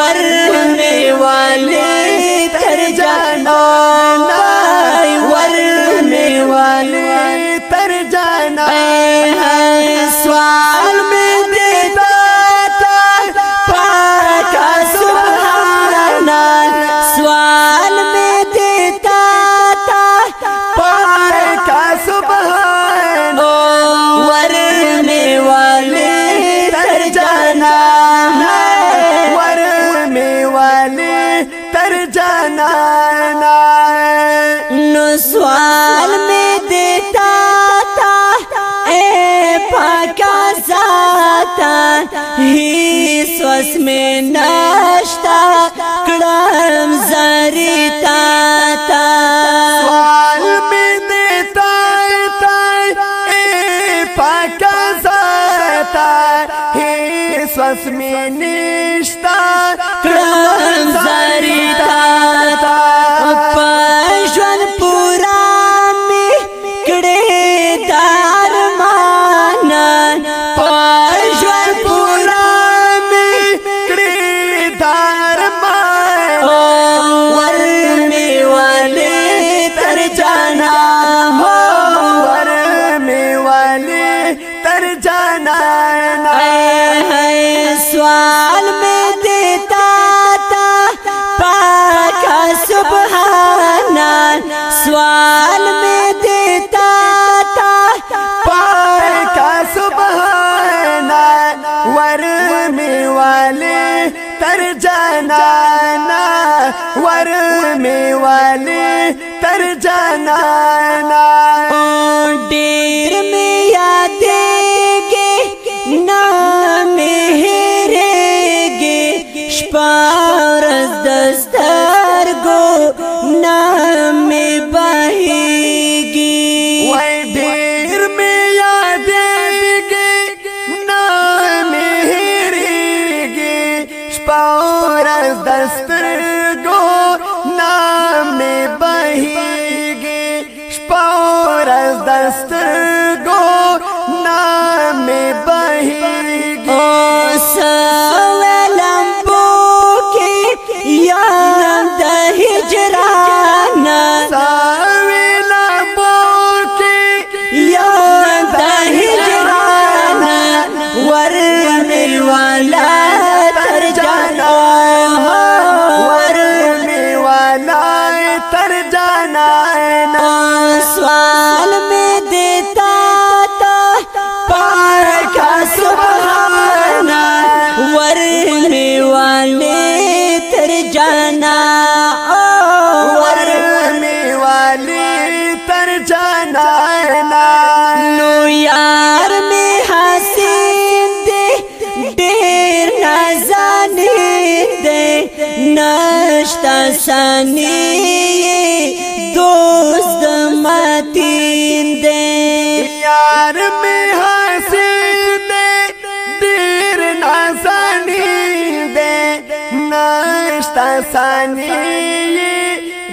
पर جانانا نو سوال میں دیتا تا اے پاکا ذاتا ہی سوس میں ناشتا تر جانانا ور می والی تر جانانا شپا ورځ دستګو نام بهيږي أو سلام بوکي یا د هجران سلام بوکي یا د هجران ور ملوالا تر جانا. ور ملوالا تر جانا. نشتا سانی دوست ماتین دے یار میں حاصل دے دیر ناسانی دے نشتا سانی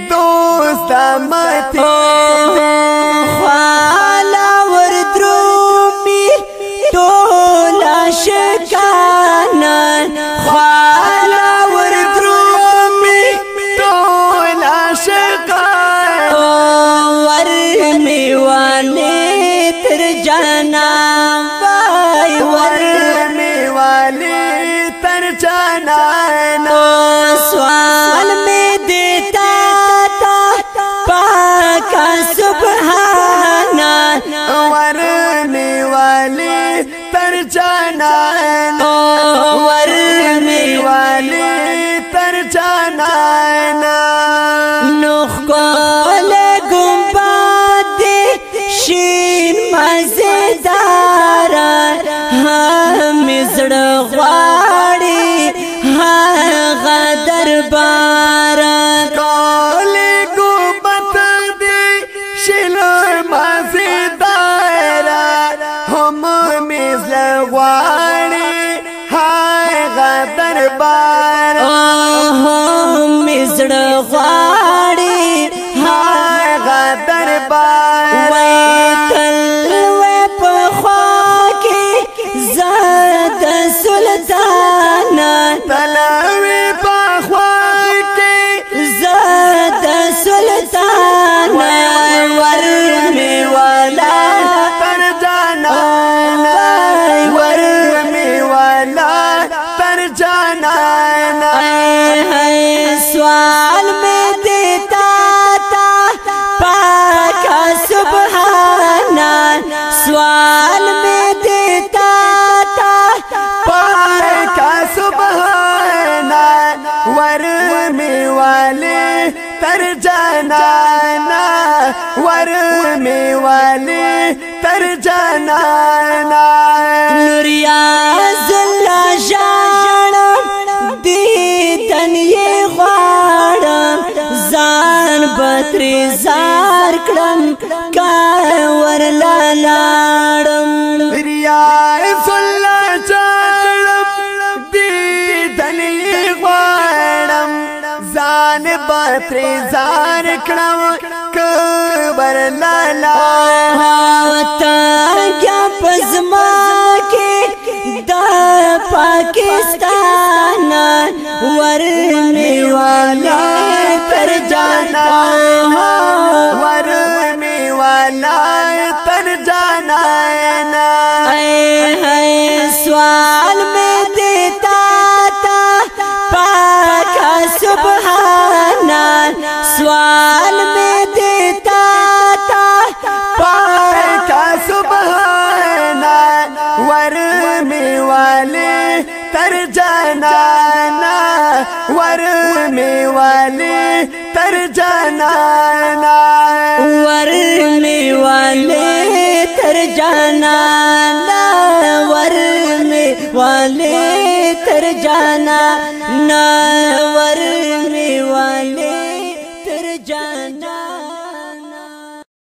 دوست ماتین تر جانا نو ور می والے 的话。تر جنانا ورمي والي تر جنانا نوريا زلا جانم دي تنية غواړم. زان بتری زار کرم کا ورلا لارم نوريا زلا جانم دي تنية غواړم. ځان بتر ځان کړم کبر لالا تا کیا پزما کې د پاکستان ور میواله جانانا ور می والی تر جانانا ور میں والے تر جانا نا ور میں والے تر جانا نا ور